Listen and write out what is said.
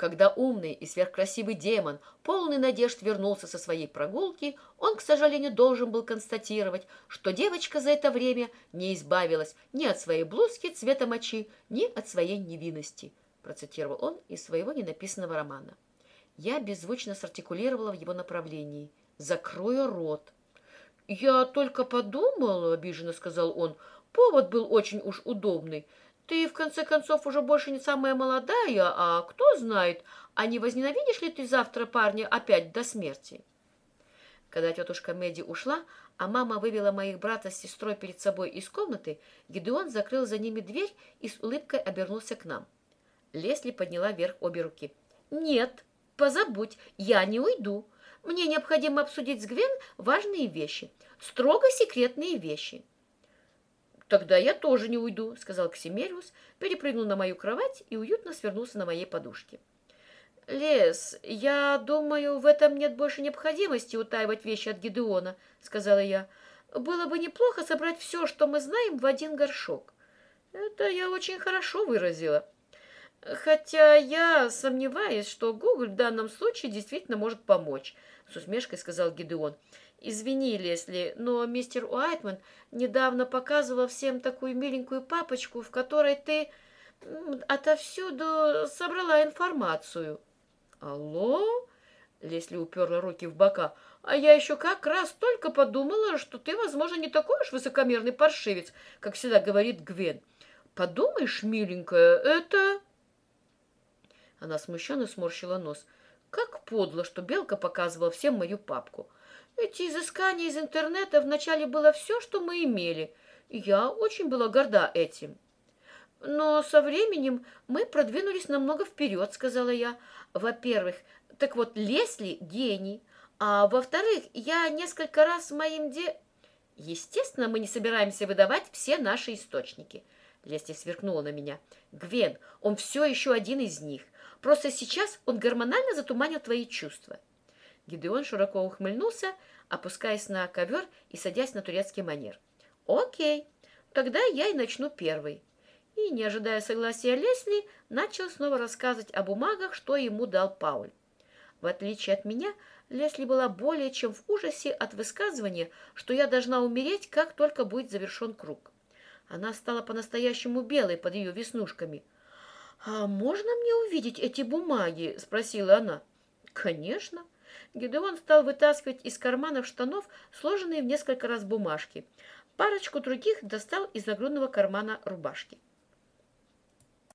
Когда умный и сверхкрасивый демон, полный надежд, вернулся со своей прогулки, он, к сожалению, должен был констатировать, что девочка за это время не избавилась ни от своей блузки цвета мочи, ни от своей невинности, процитировал он из своего ненаписанного романа. Я беззвучно сартикулировала в его направлении. «Закрою рот». «Я только подумал», — обиженно сказал он, — «повод был очень уж удобный». Ты, в конце концов, уже больше не самая молодая, а кто знает, а не возненавидишь ли ты завтра парня опять до смерти?» Когда тетушка Мэдди ушла, а мама вывела моих брата с сестрой перед собой из комнаты, Гидеон закрыл за ними дверь и с улыбкой обернулся к нам. Лесли подняла вверх обе руки. «Нет, позабудь, я не уйду. Мне необходимо обсудить с Гвен важные вещи, строго секретные вещи». «Тогда я тоже не уйду», — сказал Ксимериус, перепрыгнул на мою кровать и уютно свернулся на моей подушке. «Лес, я думаю, в этом нет больше необходимости утаивать вещи от Гидеона», — сказала я. «Было бы неплохо собрать все, что мы знаем, в один горшок». «Это я очень хорошо выразила». «Хотя я сомневаюсь, что Гугль в данном случае действительно может помочь», — с усмешкой сказал Гидеон. Извини, Лесли, но мистер Уайтман недавно показывал всем такую миленькую папочку, в которой ты отовсюду собрала информацию. Алло? Лесли уперла руки в бока. А я еще как раз только подумала, что ты, возможно, не такой уж высокомерный паршивец, как всегда говорит Гвен. Подумаешь, миленькая, это... Она смущенно сморщила нос. Как подло, что Белка показывала всем мою папку. Эти изыскания из интернета вначале было все, что мы имели, я очень была горда этим. Но со временем мы продвинулись намного вперед, сказала я. Во-первых, так вот, Лесли – гений, а во-вторых, я несколько раз моим де... Естественно, мы не собираемся выдавать все наши источники. Лесли сверкнула на меня. Гвен, он все еще один из них. Просто сейчас он гормонально затуманил твои чувства. Гидеон широко ухмыльнулся, опускаясь на ковер и садясь на турецкий манер. «Окей, тогда я и начну первый». И, не ожидая согласия Лесли, начал снова рассказывать о бумагах, что ему дал Пауль. В отличие от меня, Лесли была более чем в ужасе от высказывания, что я должна умереть, как только будет завершен круг. Она стала по-настоящему белой под ее веснушками. «А можно мне увидеть эти бумаги?» – спросила она. «Конечно». Гедеон стал вытаскивать из карманов штанов сложенные в несколько раз бумажки. Парочку других достал из нагрудного кармана рубашки.